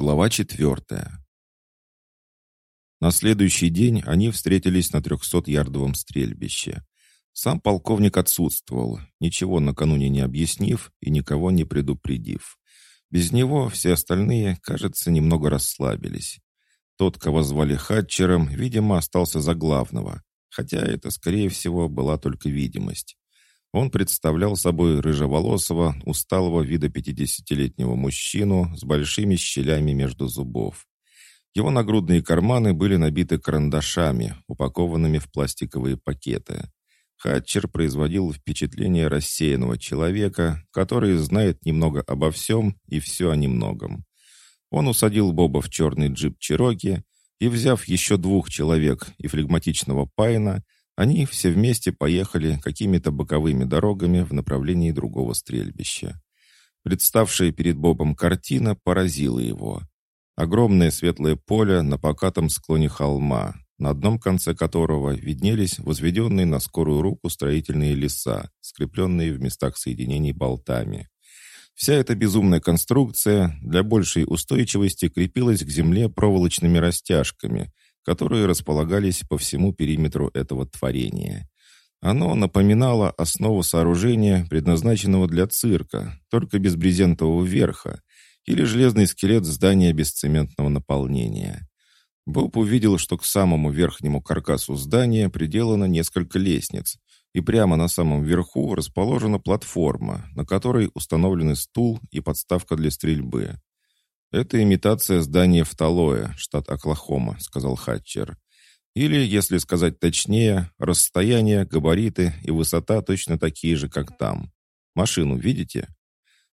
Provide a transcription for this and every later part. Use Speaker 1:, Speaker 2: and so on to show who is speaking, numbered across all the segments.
Speaker 1: Глава четвертая. На следующий день они встретились на трехсот-ярдовом стрельбище. Сам полковник отсутствовал, ничего накануне не объяснив и никого не предупредив. Без него все остальные, кажется, немного расслабились. Тот, кого звали Хатчером, видимо, остался за главного, хотя это, скорее всего, была только видимость. Он представлял собой рыжеволосого, усталого вида пятидесятилетнего мужчину с большими щелями между зубов. Его нагрудные карманы были набиты карандашами, упакованными в пластиковые пакеты. Хатчер производил впечатление рассеянного человека, который знает немного обо всем и все о немногом. Он усадил Боба в черный джип Чироки и, взяв еще двух человек и флегматичного Пайна, они все вместе поехали какими-то боковыми дорогами в направлении другого стрельбища. Представшая перед Бобом картина поразила его. Огромное светлое поле на покатом склоне холма, на одном конце которого виднелись возведенные на скорую руку строительные леса, скрепленные в местах соединений болтами. Вся эта безумная конструкция для большей устойчивости крепилась к земле проволочными растяжками – которые располагались по всему периметру этого творения. Оно напоминало основу сооружения, предназначенного для цирка, только без брезентового верха, или железный скелет здания без цементного наполнения. Боб увидел, что к самому верхнему каркасу здания приделано несколько лестниц, и прямо на самом верху расположена платформа, на которой установлены стул и подставка для стрельбы. «Это имитация здания в Талое, штат Оклахома», — сказал Хатчер. «Или, если сказать точнее, расстояние, габариты и высота точно такие же, как там. Машину видите?»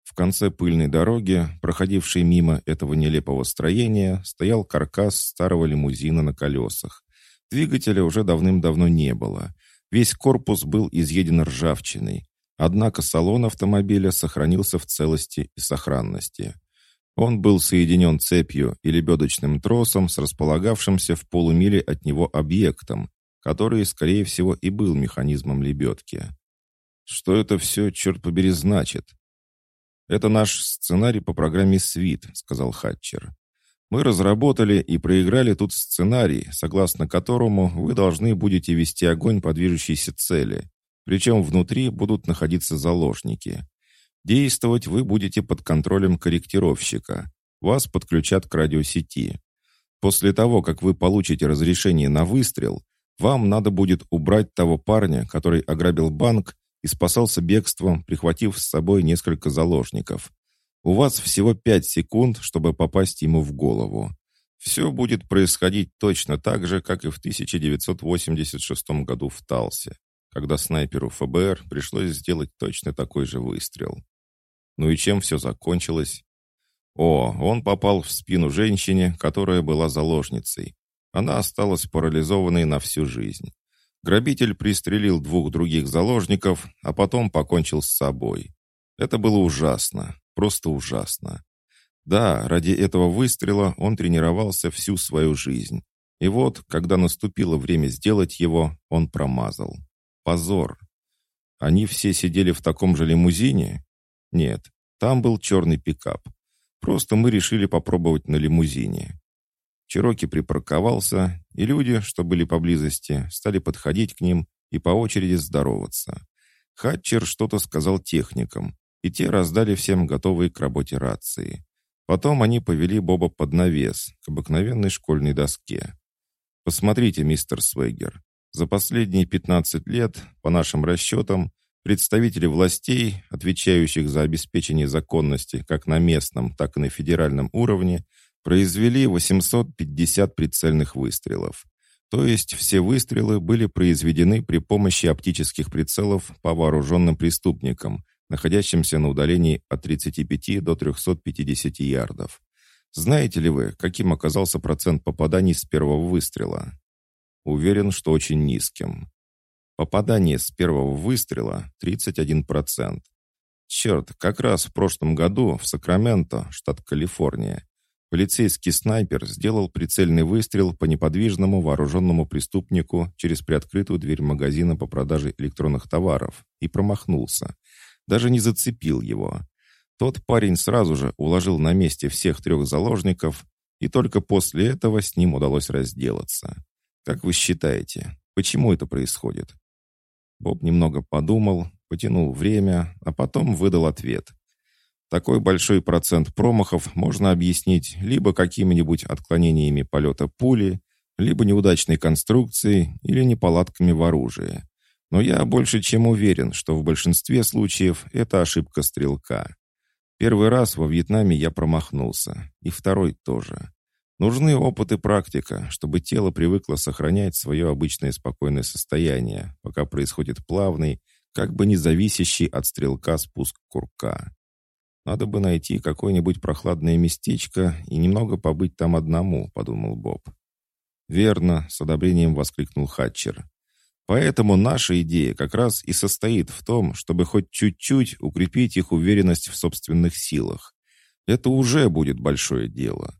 Speaker 1: В конце пыльной дороги, проходившей мимо этого нелепого строения, стоял каркас старого лимузина на колесах. Двигателя уже давным-давно не было. Весь корпус был изъеден ржавчиной. Однако салон автомобиля сохранился в целости и сохранности. Он был соединен цепью и лебедочным тросом с располагавшимся в полумиле от него объектом, который, скорее всего, и был механизмом лебедки. Что это все, черт побери, значит? «Это наш сценарий по программе «Свит», — сказал Хатчер. «Мы разработали и проиграли тут сценарий, согласно которому вы должны будете вести огонь по движущейся цели, причем внутри будут находиться заложники. Действовать вы будете под контролем корректировщика. Вас подключат к радиосети. После того, как вы получите разрешение на выстрел, вам надо будет убрать того парня, который ограбил банк и спасался бегством, прихватив с собой несколько заложников. У вас всего пять секунд, чтобы попасть ему в голову. Все будет происходить точно так же, как и в 1986 году в Талсе, когда снайперу ФБР пришлось сделать точно такой же выстрел. Ну и чем все закончилось? О, он попал в спину женщине, которая была заложницей. Она осталась парализованной на всю жизнь. Грабитель пристрелил двух других заложников, а потом покончил с собой. Это было ужасно, просто ужасно. Да, ради этого выстрела он тренировался всю свою жизнь. И вот, когда наступило время сделать его, он промазал. Позор. Они все сидели в таком же лимузине? Нет, там был черный пикап. Просто мы решили попробовать на лимузине. Чироки припарковался, и люди, что были поблизости, стали подходить к ним и по очереди здороваться. Хатчер что-то сказал техникам, и те раздали всем готовые к работе рации. Потом они повели Боба под навес, к обыкновенной школьной доске. «Посмотрите, мистер Свегер, за последние 15 лет, по нашим расчетам, Представители властей, отвечающих за обеспечение законности как на местном, так и на федеральном уровне, произвели 850 прицельных выстрелов. То есть все выстрелы были произведены при помощи оптических прицелов по вооруженным преступникам, находящимся на удалении от 35 до 350 ярдов. Знаете ли вы, каким оказался процент попаданий с первого выстрела? Уверен, что очень низким. Попадание с первого выстрела 31%. Черт, как раз в прошлом году в Сакраменто, штат Калифорния, полицейский снайпер сделал прицельный выстрел по неподвижному вооруженному преступнику через приоткрытую дверь магазина по продаже электронных товаров и промахнулся. Даже не зацепил его. Тот парень сразу же уложил на месте всех трех заложников, и только после этого с ним удалось разделаться. Как вы считаете, почему это происходит? Боб немного подумал, потянул время, а потом выдал ответ. Такой большой процент промахов можно объяснить либо какими-нибудь отклонениями полета пули, либо неудачной конструкцией или неполадками в оружии. Но я больше чем уверен, что в большинстве случаев это ошибка стрелка. Первый раз во Вьетнаме я промахнулся, и второй тоже. Нужны опыт и практика, чтобы тело привыкло сохранять свое обычное спокойное состояние, пока происходит плавный, как бы не зависящий от стрелка спуск курка. Надо бы найти какое-нибудь прохладное местечко и немного побыть там одному, подумал Боб. Верно, с одобрением воскликнул Хатчер. Поэтому наша идея как раз и состоит в том, чтобы хоть чуть-чуть укрепить их уверенность в собственных силах. Это уже будет большое дело.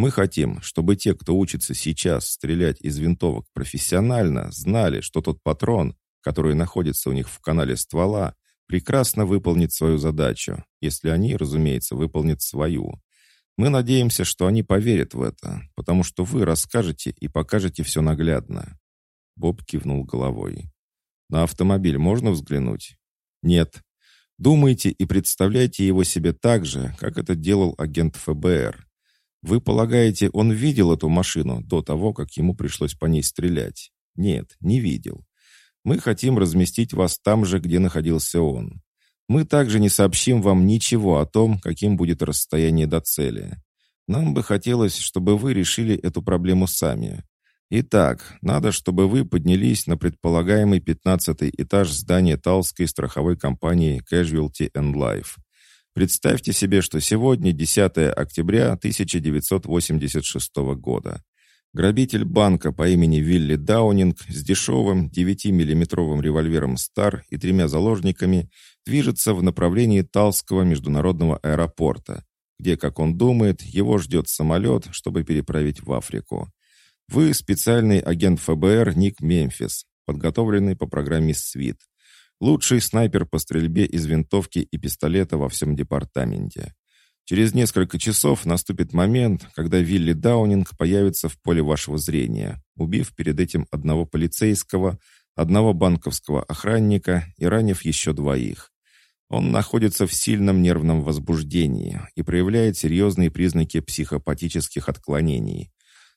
Speaker 1: Мы хотим, чтобы те, кто учится сейчас стрелять из винтовок профессионально, знали, что тот патрон, который находится у них в канале ствола, прекрасно выполнит свою задачу, если они, разумеется, выполнят свою. Мы надеемся, что они поверят в это, потому что вы расскажете и покажете все наглядно. Боб кивнул головой. «На автомобиль можно взглянуть?» «Нет. Думайте и представляйте его себе так же, как это делал агент ФБР. Вы полагаете, он видел эту машину до того, как ему пришлось по ней стрелять? Нет, не видел. Мы хотим разместить вас там же, где находился он. Мы также не сообщим вам ничего о том, каким будет расстояние до цели. Нам бы хотелось, чтобы вы решили эту проблему сами. Итак, надо, чтобы вы поднялись на предполагаемый 15 этаж здания Талской страховой компании Casualty and Life. Представьте себе, что сегодня 10 октября 1986 года. Грабитель банка по имени Вилли Даунинг с дешевым 9-миллиметровым револьвером «Стар» и тремя заложниками движется в направлении Талского международного аэропорта, где, как он думает, его ждет самолет, чтобы переправить в Африку. Вы специальный агент ФБР Ник Мемфис, подготовленный по программе «Свит». Лучший снайпер по стрельбе из винтовки и пистолета во всем департаменте. Через несколько часов наступит момент, когда Вилли Даунинг появится в поле вашего зрения, убив перед этим одного полицейского, одного банковского охранника и ранив еще двоих. Он находится в сильном нервном возбуждении и проявляет серьезные признаки психопатических отклонений.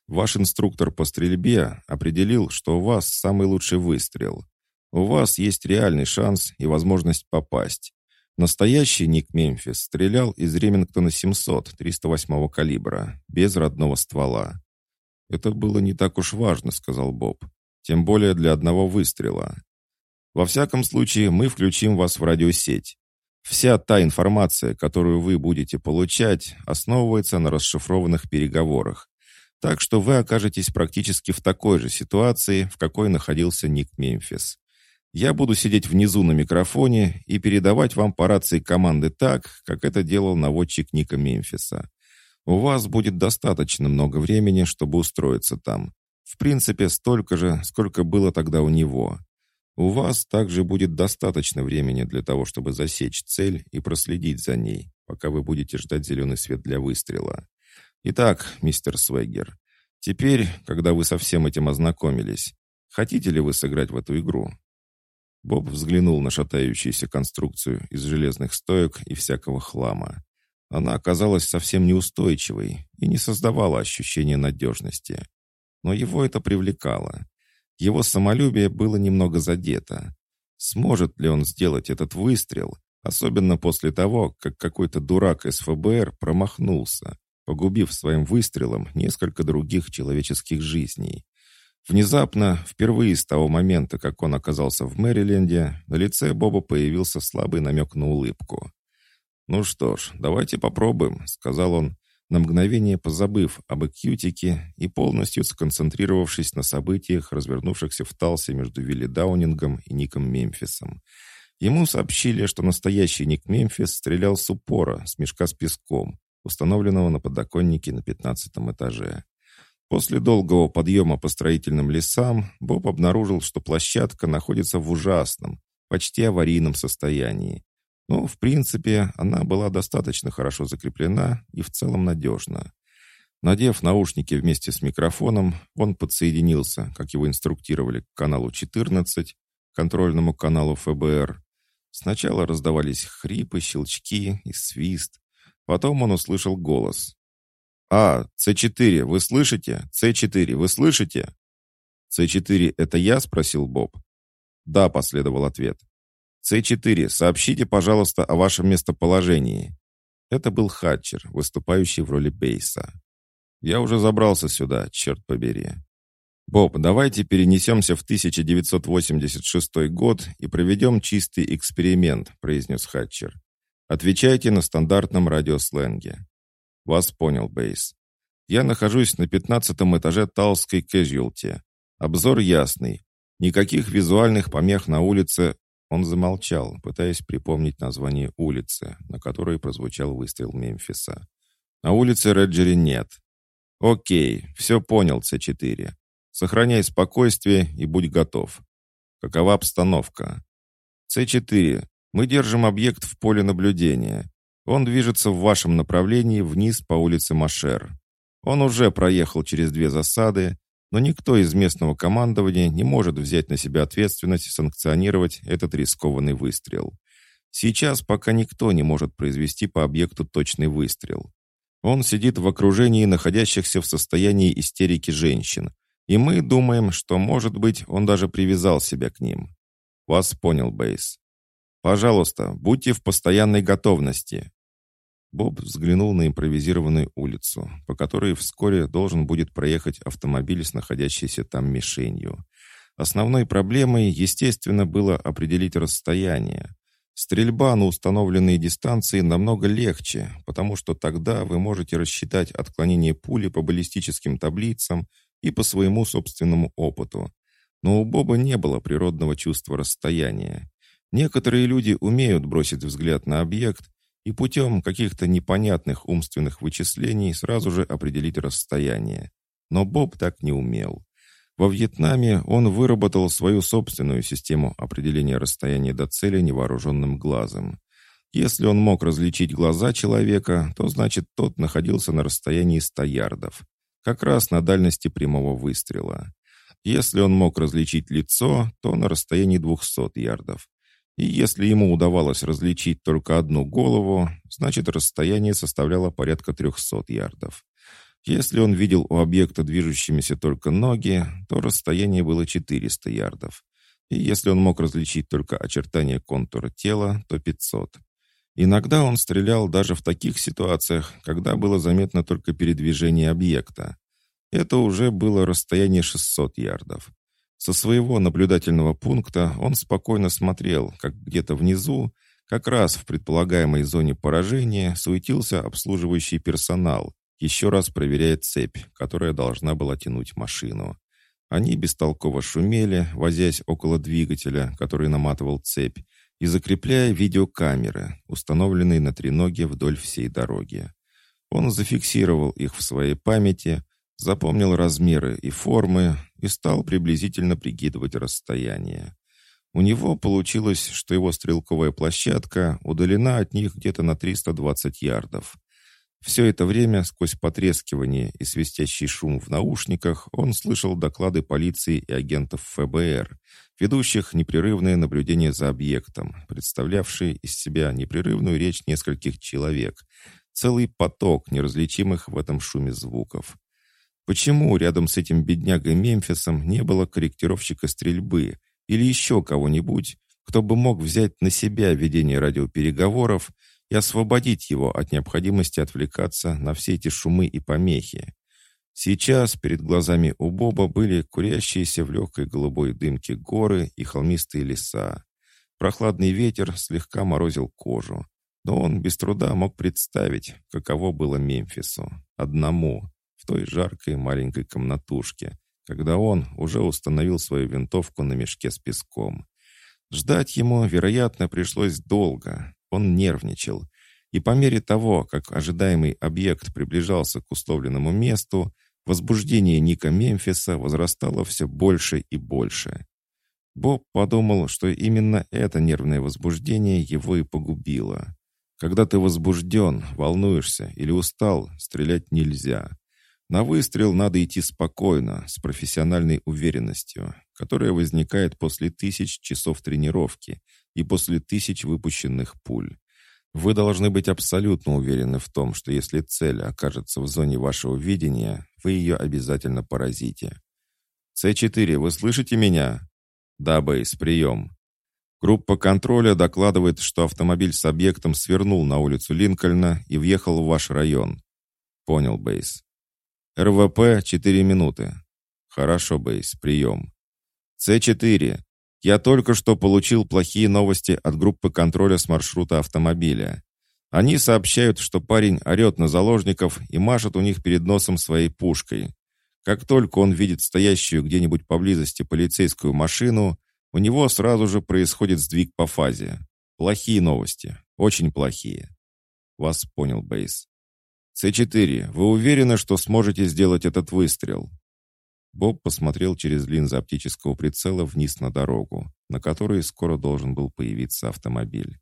Speaker 1: Ваш инструктор по стрельбе определил, что у вас самый лучший выстрел. У вас есть реальный шанс и возможность попасть. Настоящий Ник Мемфис стрелял из Ремингтона 700 308 калибра, без родного ствола. «Это было не так уж важно», — сказал Боб. «Тем более для одного выстрела. Во всяком случае, мы включим вас в радиосеть. Вся та информация, которую вы будете получать, основывается на расшифрованных переговорах, так что вы окажетесь практически в такой же ситуации, в какой находился Ник Мемфис. Я буду сидеть внизу на микрофоне и передавать вам по рации команды так, как это делал наводчик Ника Мемфиса. У вас будет достаточно много времени, чтобы устроиться там. В принципе, столько же, сколько было тогда у него. У вас также будет достаточно времени для того, чтобы засечь цель и проследить за ней, пока вы будете ждать зеленый свет для выстрела. Итак, мистер Свегер, теперь, когда вы со всем этим ознакомились, хотите ли вы сыграть в эту игру? Боб взглянул на шатающуюся конструкцию из железных стоек и всякого хлама. Она оказалась совсем неустойчивой и не создавала ощущения надежности. Но его это привлекало. Его самолюбие было немного задето. Сможет ли он сделать этот выстрел, особенно после того, как какой-то дурак из ФБР промахнулся, погубив своим выстрелом несколько других человеческих жизней. Внезапно, впервые с того момента, как он оказался в Мэриленде, на лице Боба появился слабый намек на улыбку. «Ну что ж, давайте попробуем», — сказал он, на мгновение позабыв об экьютике и полностью сконцентрировавшись на событиях, развернувшихся в Талсе между Вилли Даунингом и Ником Мемфисом. Ему сообщили, что настоящий Ник Мемфис стрелял с упора, с мешка с песком, установленного на подоконнике на пятнадцатом этаже. После долгого подъема по строительным лесам Боб обнаружил, что площадка находится в ужасном, почти аварийном состоянии. Но, в принципе, она была достаточно хорошо закреплена и в целом надежна. Надев наушники вместе с микрофоном, он подсоединился, как его инструктировали, к каналу 14, контрольному каналу ФБР. Сначала раздавались хрипы, щелчки и свист. Потом он услышал голос. «А, С4, вы слышите? С4, вы слышите?» «С4, это я?» — спросил Боб. «Да», — последовал ответ. «С4, сообщите, пожалуйста, о вашем местоположении». Это был Хатчер, выступающий в роли Бейса. «Я уже забрался сюда, черт побери». «Боб, давайте перенесемся в 1986 год и проведем чистый эксперимент», — произнес Хатчер. «Отвечайте на стандартном радиосленге». «Вас понял, Бейс. Я нахожусь на пятнадцатом этаже Талской Кэжюлти. Обзор ясный. Никаких визуальных помех на улице...» Он замолчал, пытаясь припомнить название улицы, на которой прозвучал выстрел Мемфиса. «На улице Реджери нет». «Окей, все понял, С4. Сохраняй спокойствие и будь готов. Какова обстановка?» «С4. Мы держим объект в поле наблюдения. Он движется в вашем направлении вниз по улице Машер. Он уже проехал через две засады, но никто из местного командования не может взять на себя ответственность санкционировать этот рискованный выстрел. Сейчас пока никто не может произвести по объекту точный выстрел. Он сидит в окружении находящихся в состоянии истерики женщин, и мы думаем, что, может быть, он даже привязал себя к ним. Вас понял, Бейс. Пожалуйста, будьте в постоянной готовности. Боб взглянул на импровизированную улицу, по которой вскоре должен будет проехать автомобиль с находящейся там мишенью. Основной проблемой, естественно, было определить расстояние. Стрельба на установленные дистанции намного легче, потому что тогда вы можете рассчитать отклонение пули по баллистическим таблицам и по своему собственному опыту. Но у Боба не было природного чувства расстояния. Некоторые люди умеют бросить взгляд на объект и путем каких-то непонятных умственных вычислений сразу же определить расстояние. Но Боб так не умел. Во Вьетнаме он выработал свою собственную систему определения расстояния до цели невооруженным глазом. Если он мог различить глаза человека, то значит тот находился на расстоянии 100 ярдов, как раз на дальности прямого выстрела. Если он мог различить лицо, то на расстоянии 200 ярдов. И если ему удавалось различить только одну голову, значит расстояние составляло порядка 300 ярдов. Если он видел у объекта движущимися только ноги, то расстояние было 400 ярдов. И если он мог различить только очертания контура тела, то 500. Иногда он стрелял даже в таких ситуациях, когда было заметно только передвижение объекта. Это уже было расстояние 600 ярдов. Со своего наблюдательного пункта он спокойно смотрел, как где-то внизу, как раз в предполагаемой зоне поражения, суетился обслуживающий персонал, еще раз проверяя цепь, которая должна была тянуть машину. Они бестолково шумели, возясь около двигателя, который наматывал цепь, и закрепляя видеокамеры, установленные на треноге вдоль всей дороги. Он зафиксировал их в своей памяти, запомнил размеры и формы и стал приблизительно прикидывать расстояние. У него получилось, что его стрелковая площадка удалена от них где-то на 320 ярдов. Все это время, сквозь потрескивание и свистящий шум в наушниках, он слышал доклады полиции и агентов ФБР, ведущих непрерывное наблюдение за объектом, представлявшие из себя непрерывную речь нескольких человек, целый поток неразличимых в этом шуме звуков. Почему рядом с этим беднягой Мемфисом не было корректировщика стрельбы или еще кого-нибудь, кто бы мог взять на себя ведение радиопереговоров и освободить его от необходимости отвлекаться на все эти шумы и помехи? Сейчас перед глазами у Боба были курящиеся в легкой голубой дымке горы и холмистые леса. Прохладный ветер слегка морозил кожу, но он без труда мог представить, каково было Мемфису, одному, в той жаркой маленькой комнатушке, когда он уже установил свою винтовку на мешке с песком. Ждать ему, вероятно, пришлось долго. Он нервничал. И по мере того, как ожидаемый объект приближался к условленному месту, возбуждение Ника Мемфиса возрастало все больше и больше. Боб подумал, что именно это нервное возбуждение его и погубило. Когда ты возбужден, волнуешься или устал, стрелять нельзя. На выстрел надо идти спокойно, с профессиональной уверенностью, которая возникает после тысяч часов тренировки и после тысяч выпущенных пуль. Вы должны быть абсолютно уверены в том, что если цель окажется в зоне вашего видения, вы ее обязательно поразите. С4, вы слышите меня? Да, Бейс, прием. Группа контроля докладывает, что автомобиль с объектом свернул на улицу Линкольна и въехал в ваш район. Понял, Бейс. РВП 4 минуты. Хорошо, Бейс, прием. С4. Я только что получил плохие новости от группы контроля с маршрута автомобиля. Они сообщают, что парень орет на заложников и машет у них перед носом своей пушкой. Как только он видит стоящую где-нибудь поблизости полицейскую машину, у него сразу же происходит сдвиг по фазе. Плохие новости. Очень плохие. Вас понял, Бейс. С4, вы уверены, что сможете сделать этот выстрел? Боб посмотрел через линзы оптического прицела вниз на дорогу, на которой скоро должен был появиться автомобиль.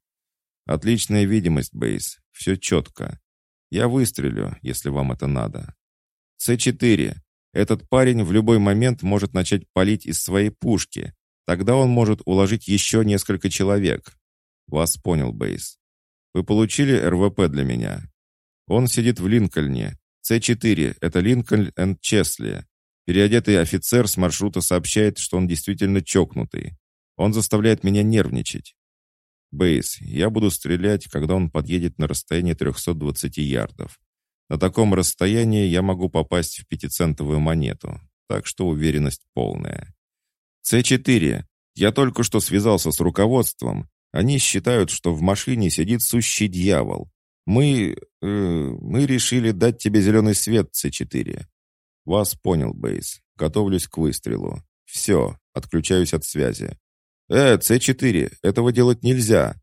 Speaker 1: «Отличная видимость, Бейс. Все четко. Я выстрелю, если вам это надо. С4. Этот парень в любой момент может начать палить из своей пушки. Тогда он может уложить еще несколько человек. Вас понял, Бейс. Вы получили РВП для меня? Он сидит в Линкольне. С4. Это Линкольн энд Чесли. Переодетый офицер с маршрута сообщает, что он действительно чокнутый. Он заставляет меня нервничать. Бейс, я буду стрелять, когда он подъедет на расстояние 320 ярдов. На таком расстоянии я могу попасть в пятицентовую монету, так что уверенность полная. С4. Я только что связался с руководством. Они считают, что в машине сидит сущий дьявол. Мы... Э, мы решили дать тебе зеленый свет, С4. «Вас понял, Бейс. Готовлюсь к выстрелу. Все, отключаюсь от связи». «Э, С4, этого делать нельзя.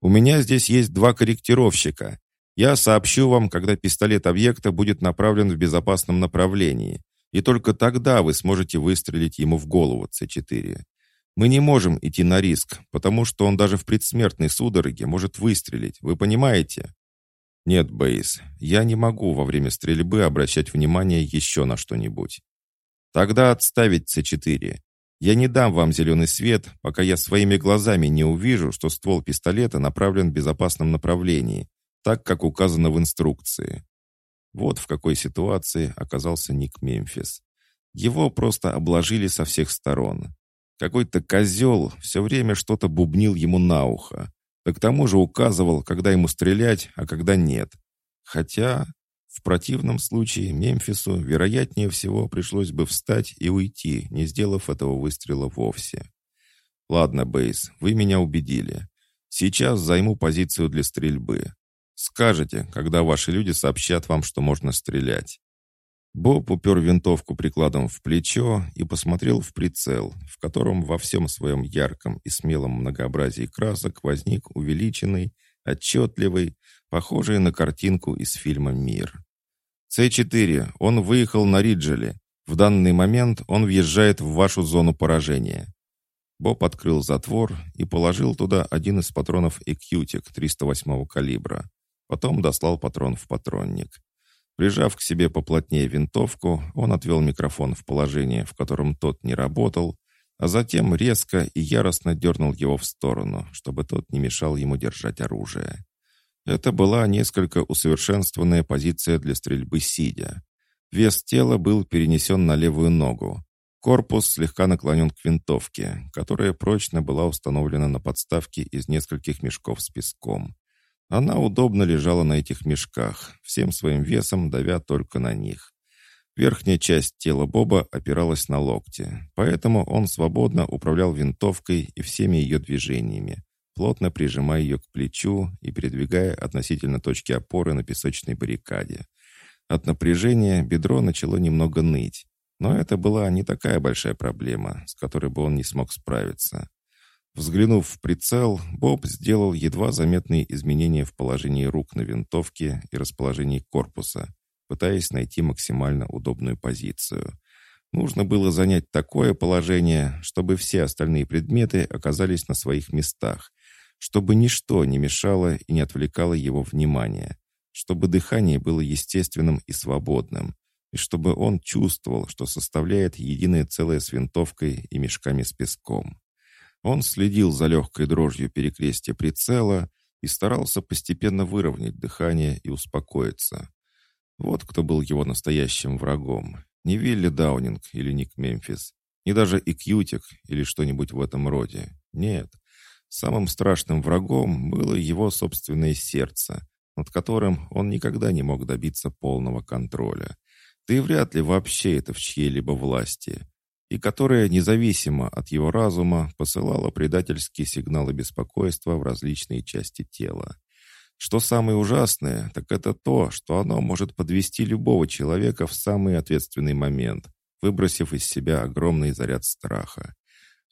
Speaker 1: У меня здесь есть два корректировщика. Я сообщу вам, когда пистолет объекта будет направлен в безопасном направлении. И только тогда вы сможете выстрелить ему в голову, С4. Мы не можем идти на риск, потому что он даже в предсмертной судороге может выстрелить. Вы понимаете?» «Нет, Бейс, я не могу во время стрельбы обращать внимание еще на что-нибудь. Тогда отставить С4. Я не дам вам зеленый свет, пока я своими глазами не увижу, что ствол пистолета направлен в безопасном направлении, так, как указано в инструкции». Вот в какой ситуации оказался Ник Мемфис. Его просто обложили со всех сторон. Какой-то козел все время что-то бубнил ему на ухо. Да к тому же указывал, когда ему стрелять, а когда нет. Хотя, в противном случае Мемфису, вероятнее всего, пришлось бы встать и уйти, не сделав этого выстрела вовсе. «Ладно, Бейс, вы меня убедили. Сейчас займу позицию для стрельбы. Скажете, когда ваши люди сообщат вам, что можно стрелять. Боб упер винтовку прикладом в плечо и посмотрел в прицел, в котором во всем своем ярком и смелом многообразии красок возник увеличенный, отчетливый, похожий на картинку из фильма «Мир». «С-4, он выехал на Риджеле. В данный момент он въезжает в вашу зону поражения». Боб открыл затвор и положил туда один из патронов «Экьютик» 308 калибра. Потом достал патрон в патронник. Прижав к себе поплотнее винтовку, он отвел микрофон в положение, в котором тот не работал, а затем резко и яростно дернул его в сторону, чтобы тот не мешал ему держать оружие. Это была несколько усовершенствованная позиция для стрельбы сидя. Вес тела был перенесен на левую ногу. Корпус слегка наклонен к винтовке, которая прочно была установлена на подставке из нескольких мешков с песком. Она удобно лежала на этих мешках, всем своим весом давя только на них. Верхняя часть тела Боба опиралась на локти, поэтому он свободно управлял винтовкой и всеми ее движениями, плотно прижимая ее к плечу и передвигая относительно точки опоры на песочной баррикаде. От напряжения бедро начало немного ныть, но это была не такая большая проблема, с которой бы он не смог справиться. Взглянув в прицел, Боб сделал едва заметные изменения в положении рук на винтовке и расположении корпуса, пытаясь найти максимально удобную позицию. Нужно было занять такое положение, чтобы все остальные предметы оказались на своих местах, чтобы ничто не мешало и не отвлекало его внимание, чтобы дыхание было естественным и свободным, и чтобы он чувствовал, что составляет единое целое с винтовкой и мешками с песком. Он следил за легкой дрожью перекрестия прицела и старался постепенно выровнять дыхание и успокоиться. Вот кто был его настоящим врагом. Не Вилли Даунинг или Ник Мемфис, не даже и Кьютик или что-нибудь в этом роде. Нет. Самым страшным врагом было его собственное сердце, над которым он никогда не мог добиться полного контроля. Да вряд ли вообще это в чьей-либо власти и которая, независимо от его разума, посылала предательские сигналы беспокойства в различные части тела. Что самое ужасное, так это то, что оно может подвести любого человека в самый ответственный момент, выбросив из себя огромный заряд страха.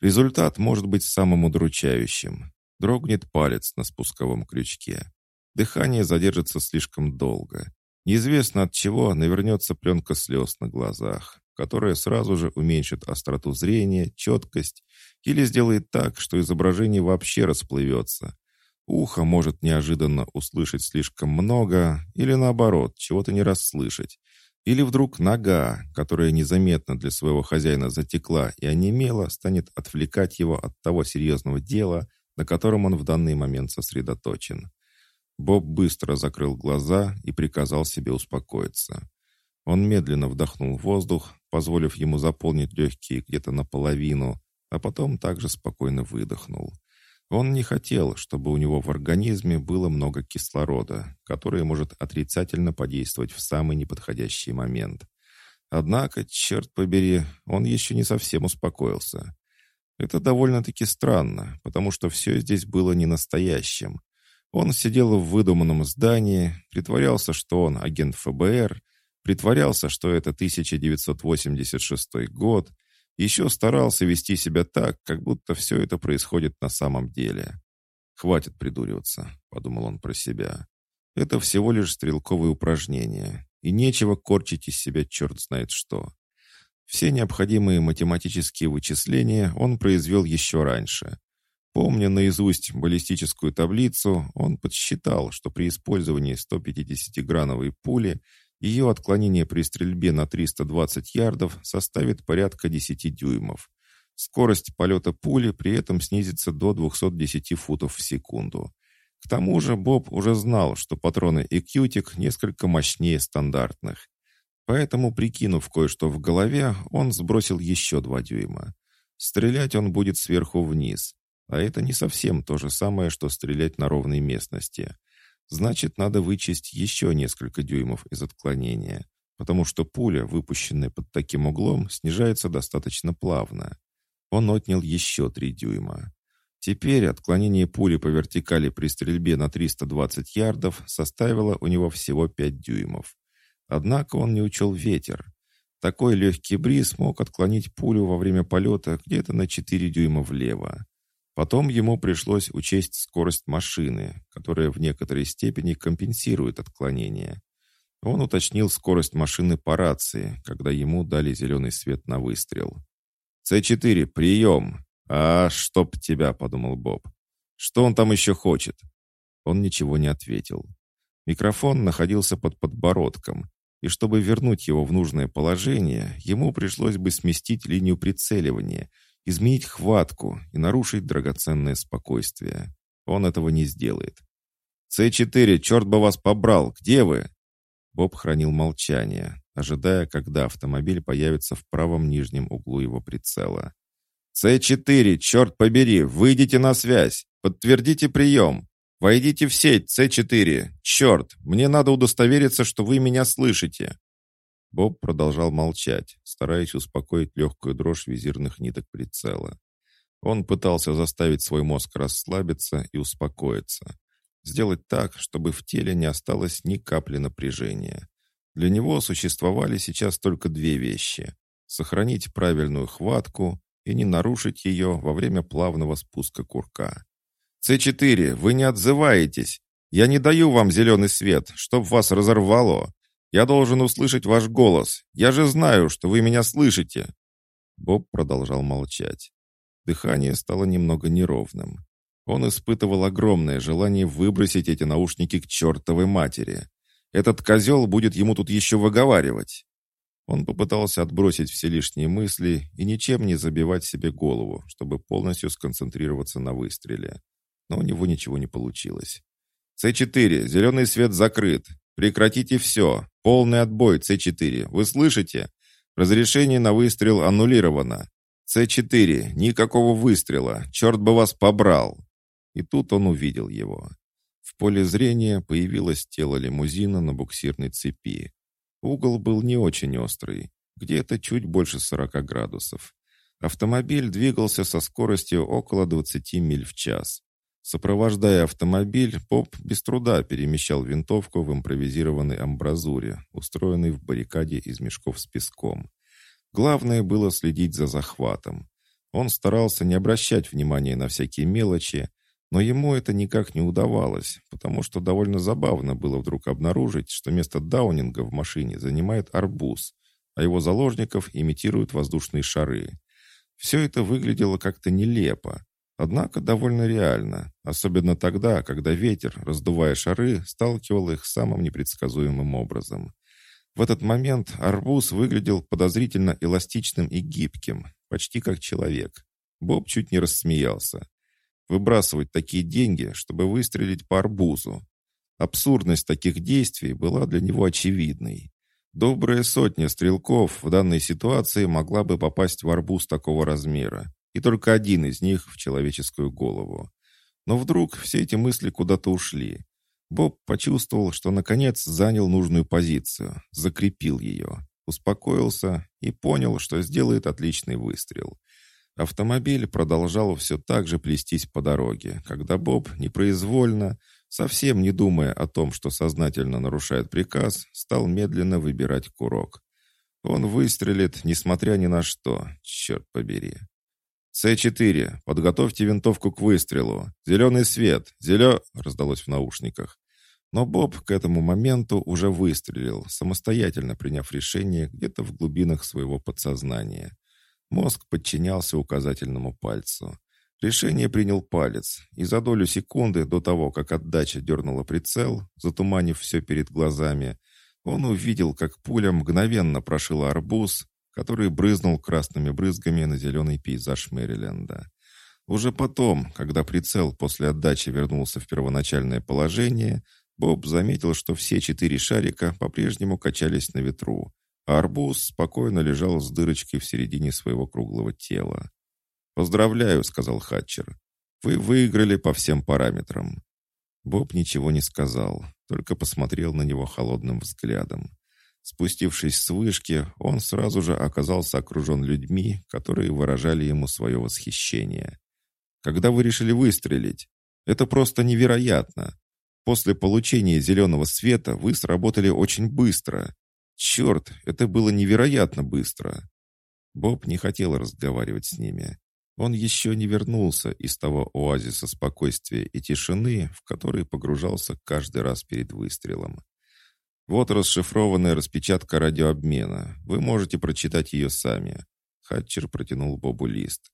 Speaker 1: Результат может быть самым удручающим. Дрогнет палец на спусковом крючке. Дыхание задержится слишком долго. Неизвестно от чего навернется пленка слез на глазах которая сразу же уменьшит остроту зрения, четкость или сделает так, что изображение вообще расплывется. Ухо может неожиданно услышать слишком много или наоборот, чего-то не расслышать. Или вдруг нога, которая незаметно для своего хозяина затекла и онемела, станет отвлекать его от того серьезного дела, на котором он в данный момент сосредоточен. Боб быстро закрыл глаза и приказал себе успокоиться. Он медленно вдохнул воздух, позволив ему заполнить легкие где-то наполовину, а потом также спокойно выдохнул. Он не хотел, чтобы у него в организме было много кислорода, который может отрицательно подействовать в самый неподходящий момент. Однако, черт побери, он еще не совсем успокоился. Это довольно-таки странно, потому что все здесь было не настоящим. Он сидел в выдуманном здании, притворялся, что он агент ФБР, притворялся, что это 1986 год, еще старался вести себя так, как будто все это происходит на самом деле. «Хватит придуриваться», — подумал он про себя. «Это всего лишь стрелковые упражнения, и нечего корчить из себя черт знает что». Все необходимые математические вычисления он произвел еще раньше. Помня наизусть баллистическую таблицу, он подсчитал, что при использовании 150-грановой пули ее отклонение при стрельбе на 320 ярдов составит порядка 10 дюймов. Скорость полета пули при этом снизится до 210 футов в секунду. К тому же Боб уже знал, что патроны Экьютик несколько мощнее стандартных. Поэтому, прикинув кое-что в голове, он сбросил еще 2 дюйма. Стрелять он будет сверху вниз. А это не совсем то же самое, что стрелять на ровной местности. Значит, надо вычесть еще несколько дюймов из отклонения, потому что пуля, выпущенная под таким углом, снижается достаточно плавно. Он отнял еще три дюйма. Теперь отклонение пули по вертикали при стрельбе на 320 ярдов составило у него всего 5 дюймов. Однако он не учел ветер. Такой легкий бриз мог отклонить пулю во время полета где-то на 4 дюйма влево. Потом ему пришлось учесть скорость машины, которая в некоторой степени компенсирует отклонение. Он уточнил скорость машины по рации, когда ему дали зеленый свет на выстрел. «С-4, прием!» «А, чтоб тебя!» — подумал Боб. «Что он там еще хочет?» Он ничего не ответил. Микрофон находился под подбородком, и чтобы вернуть его в нужное положение, ему пришлось бы сместить линию прицеливания — изменить хватку и нарушить драгоценное спокойствие. Он этого не сделает. «С-4, черт бы вас побрал! Где вы?» Боб хранил молчание, ожидая, когда автомобиль появится в правом нижнем углу его прицела. «С-4, черт побери, выйдите на связь! Подтвердите прием! Войдите в сеть, С-4! Черт, мне надо удостовериться, что вы меня слышите!» Боб продолжал молчать, стараясь успокоить легкую дрожь визирных ниток прицела. Он пытался заставить свой мозг расслабиться и успокоиться. Сделать так, чтобы в теле не осталось ни капли напряжения. Для него существовали сейчас только две вещи. Сохранить правильную хватку и не нарушить ее во время плавного спуска курка. «С4, вы не отзываетесь! Я не даю вам зеленый свет, чтоб вас разорвало! Я должен услышать ваш голос. Я же знаю, что вы меня слышите!» Боб продолжал молчать. Дыхание стало немного неровным. Он испытывал огромное желание выбросить эти наушники к чертовой матери. Этот козел будет ему тут еще выговаривать. Он попытался отбросить все лишние мысли и ничем не забивать себе голову, чтобы полностью сконцентрироваться на выстреле. Но у него ничего не получилось. «С4, зеленый свет закрыт. Прекратите все. Полный отбой, С4. Вы слышите? Разрешение на выстрел аннулировано. С4, никакого выстрела. Черт бы вас побрал!» И тут он увидел его. В поле зрения появилось тело лимузина на буксирной цепи. Угол был не очень острый, где-то чуть больше 40 градусов. Автомобиль двигался со скоростью около 20 миль в час. Сопровождая автомобиль, Поп без труда перемещал винтовку в импровизированной амбразуре, устроенной в баррикаде из мешков с песком. Главное было следить за захватом. Он старался не обращать внимания на всякие мелочи, но ему это никак не удавалось, потому что довольно забавно было вдруг обнаружить, что место Даунинга в машине занимает арбуз, а его заложников имитируют воздушные шары. Все это выглядело как-то нелепо, однако довольно реально, особенно тогда, когда ветер, раздувая шары, сталкивал их самым непредсказуемым образом. В этот момент арбуз выглядел подозрительно эластичным и гибким, почти как человек. Боб чуть не рассмеялся. Выбрасывать такие деньги, чтобы выстрелить по арбузу. Абсурдность таких действий была для него очевидной. Добрая сотня стрелков в данной ситуации могла бы попасть в арбуз такого размера, и только один из них в человеческую голову. Но вдруг все эти мысли куда-то ушли. Боб почувствовал, что наконец занял нужную позицию, закрепил ее, успокоился и понял, что сделает отличный выстрел. Автомобиль продолжал все так же плестись по дороге, когда Боб непроизвольно, совсем не думая о том, что сознательно нарушает приказ, стал медленно выбирать курок. Он выстрелит, несмотря ни на что, черт побери. «С-4, подготовьте винтовку к выстрелу. Зеленый свет, зелё...» — раздалось в наушниках. Но Боб к этому моменту уже выстрелил, самостоятельно приняв решение где-то в глубинах своего подсознания. Мозг подчинялся указательному пальцу. Решение принял палец, и за долю секунды до того, как отдача дернула прицел, затуманив все перед глазами, он увидел, как пуля мгновенно прошила арбуз, который брызнул красными брызгами на зеленый пейзаж Мэриленда. Уже потом, когда прицел после отдачи вернулся в первоначальное положение, Боб заметил, что все четыре шарика по-прежнему качались на ветру, а арбуз спокойно лежал с дырочкой в середине своего круглого тела. «Поздравляю», — сказал Хатчер. «Вы выиграли по всем параметрам». Боб ничего не сказал, только посмотрел на него холодным взглядом. Спустившись с вышки, он сразу же оказался окружен людьми, которые выражали ему свое восхищение. «Когда вы решили выстрелить? Это просто невероятно! После получения зеленого света вы сработали очень быстро. Черт, это было невероятно быстро. Боб не хотел разговаривать с ними. Он еще не вернулся из того оазиса спокойствия и тишины, в который погружался каждый раз перед выстрелом. Вот расшифрованная распечатка радиообмена. Вы можете прочитать ее сами. Хатчер протянул Бобу лист.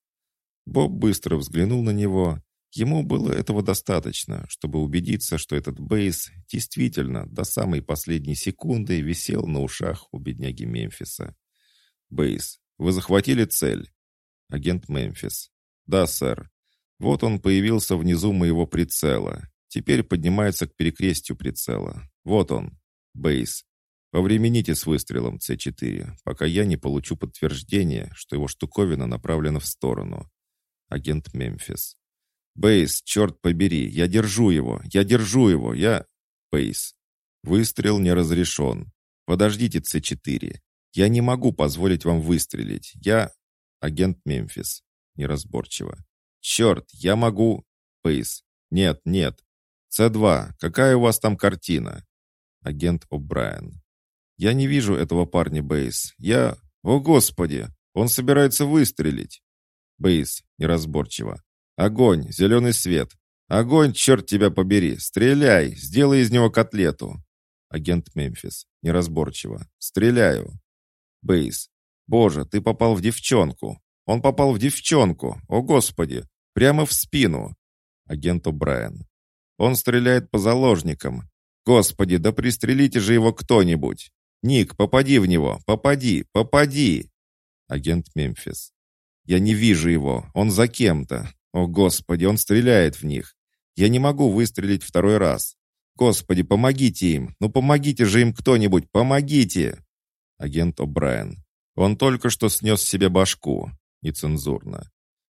Speaker 1: Боб быстро взглянул на него Ему было этого достаточно, чтобы убедиться, что этот бейс действительно до самой последней секунды висел на ушах у бедняги Мемфиса. «Бейс, вы захватили цель?» Агент Мемфис. «Да, сэр. Вот он появился внизу моего прицела. Теперь поднимается к перекрестью прицела. Вот он. Бейс. Повремените с выстрелом С4, пока я не получу подтверждение, что его штуковина направлена в сторону. Агент Мемфис. «Бейс, черт побери, я держу его, я держу его, я...» «Бейс, выстрел не разрешен. Подождите, С4. Я не могу позволить вам выстрелить. Я...» Агент Мемфис. Неразборчиво. «Черт, я могу...» «Бейс. Нет, нет. С2, какая у вас там картина?» Агент О'Брайен. «Я не вижу этого парня, Бейс. Я... О, Господи! Он собирается выстрелить!» Бейс. Неразборчиво. Огонь, зеленый свет. Огонь, черт тебя побери. Стреляй, сделай из него котлету. Агент Мемфис. Неразборчиво. Стреляю. Бейс. Боже, ты попал в девчонку. Он попал в девчонку. О, Господи. Прямо в спину. Агент О'Брайен. Он стреляет по заложникам. Господи, да пристрелите же его кто-нибудь. Ник, попади в него. Попади, попади. Агент Мемфис. Я не вижу его. Он за кем-то. О, Господи, он стреляет в них. Я не могу выстрелить второй раз. Господи, помогите им! Ну помогите же им кто-нибудь! Помогите!» Агент О'Брайен. Он только что снес себе башку. Нецензурно.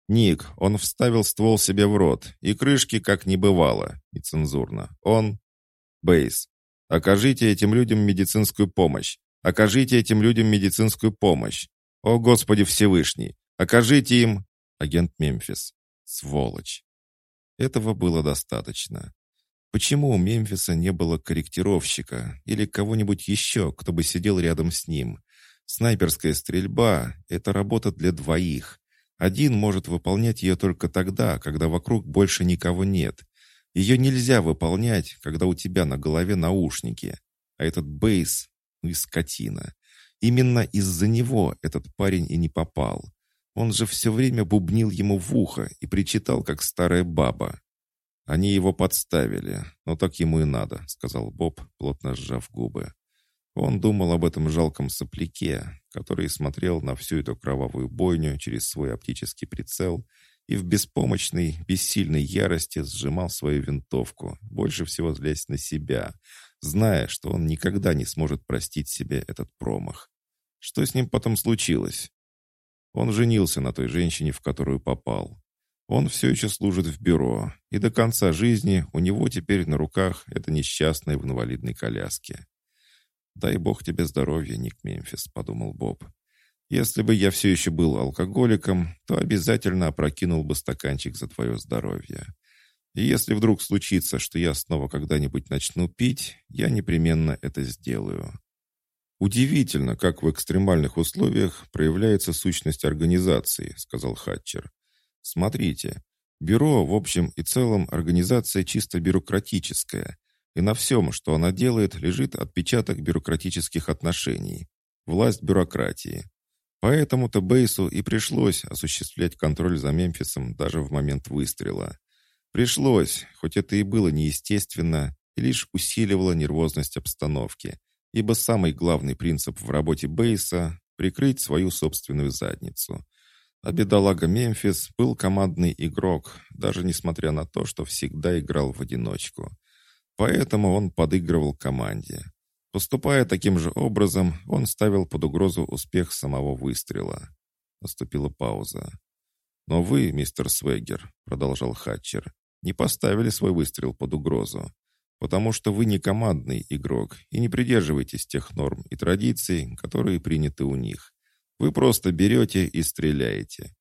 Speaker 1: Ник, он вставил ствол себе в рот, и крышки как не бывало. Нецензурно. Он... Бейс. Окажите этим людям медицинскую помощь. Окажите этим людям медицинскую помощь. О, Господи Всевышний! Окажите им... Агент Мемфис. Сволочь. Этого было достаточно. Почему у Мемфиса не было корректировщика или кого-нибудь еще, кто бы сидел рядом с ним? Снайперская стрельба — это работа для двоих. Один может выполнять ее только тогда, когда вокруг больше никого нет. Ее нельзя выполнять, когда у тебя на голове наушники. А этот бейс, ну и скотина. Именно из-за него этот парень и не попал. Он же все время бубнил ему в ухо и причитал, как старая баба. «Они его подставили, но так ему и надо», — сказал Боб, плотно сжав губы. Он думал об этом жалком сопляке, который смотрел на всю эту кровавую бойню через свой оптический прицел и в беспомощной, бессильной ярости сжимал свою винтовку, больше всего злясь на себя, зная, что он никогда не сможет простить себе этот промах. Что с ним потом случилось? Он женился на той женщине, в которую попал. Он все еще служит в бюро, и до конца жизни у него теперь на руках это несчастное в инвалидной коляске. «Дай бог тебе здоровья, Ник Мемфис», — подумал Боб. «Если бы я все еще был алкоголиком, то обязательно опрокинул бы стаканчик за твое здоровье. И если вдруг случится, что я снова когда-нибудь начну пить, я непременно это сделаю». «Удивительно, как в экстремальных условиях проявляется сущность организации», — сказал Хатчер. Смотрите, бюро, в общем и целом, организация чисто бюрократическая, и на всем, что она делает, лежит отпечаток бюрократических отношений, власть бюрократии. Поэтому-то Бейсу и пришлось осуществлять контроль за Мемфисом даже в момент выстрела. Пришлось, хоть это и было неестественно, и лишь усиливало нервозность обстановки, ибо самый главный принцип в работе Бейса — прикрыть свою собственную задницу. А бедолага Мемфис был командный игрок, даже несмотря на то, что всегда играл в одиночку. Поэтому он подыгрывал команде. Поступая таким же образом, он ставил под угрозу успех самого выстрела. Наступила пауза. «Но вы, мистер Свегер», — продолжал Хатчер, «не поставили свой выстрел под угрозу, потому что вы не командный игрок и не придерживаетесь тех норм и традиций, которые приняты у них. Вы просто берете и стреляете.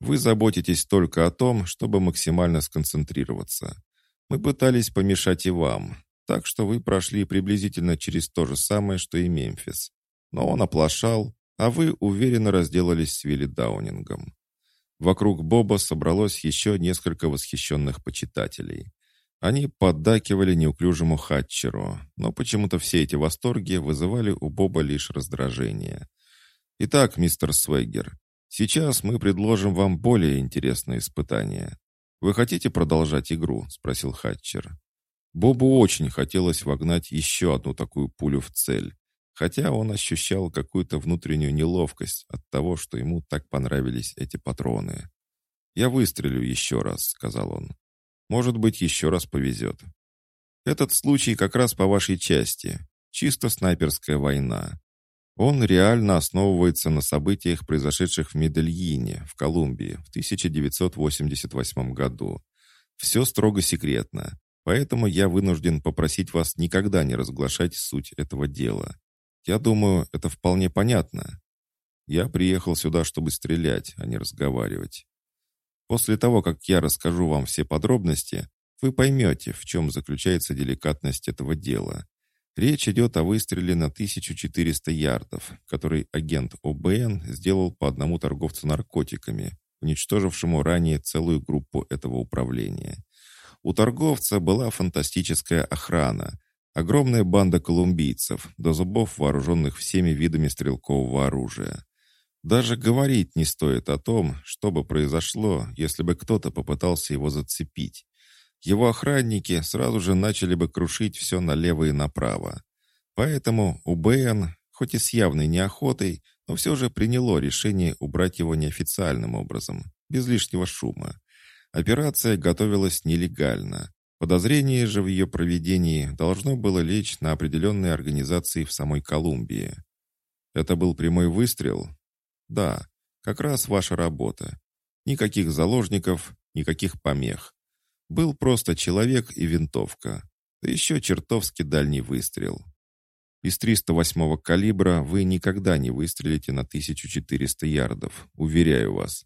Speaker 1: Вы заботитесь только о том, чтобы максимально сконцентрироваться. Мы пытались помешать и вам, так что вы прошли приблизительно через то же самое, что и Мемфис. Но он оплошал, а вы уверенно разделались с Вилли Даунингом. Вокруг Боба собралось еще несколько восхищенных почитателей. Они поддакивали неуклюжему Хатчеру, но почему-то все эти восторги вызывали у Боба лишь раздражение. Итак, мистер Свегер, сейчас мы предложим вам более интересное испытание. Вы хотите продолжать игру? Спросил Хатчер. Бобу очень хотелось вогнать еще одну такую пулю в цель, хотя он ощущал какую-то внутреннюю неловкость от того, что ему так понравились эти патроны. «Я выстрелю еще раз», — сказал он. «Может быть, еще раз повезет. Этот случай как раз по вашей части. Чисто снайперская война. Он реально основывается на событиях, произошедших в Медельине, в Колумбии, в 1988 году. Все строго секретно, поэтому я вынужден попросить вас никогда не разглашать суть этого дела. Я думаю, это вполне понятно. Я приехал сюда, чтобы стрелять, а не разговаривать. После того, как я расскажу вам все подробности, вы поймете, в чем заключается деликатность этого дела. Речь идет о выстреле на 1400 ярдов, который агент ОБН сделал по одному торговцу наркотиками, уничтожившему ранее целую группу этого управления. У торговца была фантастическая охрана, Огромная банда колумбийцев, до зубов вооруженных всеми видами стрелкового оружия. Даже говорить не стоит о том, что бы произошло, если бы кто-то попытался его зацепить. Его охранники сразу же начали бы крушить все налево и направо. Поэтому УБН, хоть и с явной неохотой, но все же приняло решение убрать его неофициальным образом, без лишнего шума. Операция готовилась нелегально. Подозрение же в ее проведении должно было лечь на определенные организации в самой Колумбии. Это был прямой выстрел? Да, как раз ваша работа. Никаких заложников, никаких помех. Был просто человек и винтовка. Да еще чертовски дальний выстрел. Из 308-го калибра вы никогда не выстрелите на 1400 ярдов, уверяю вас.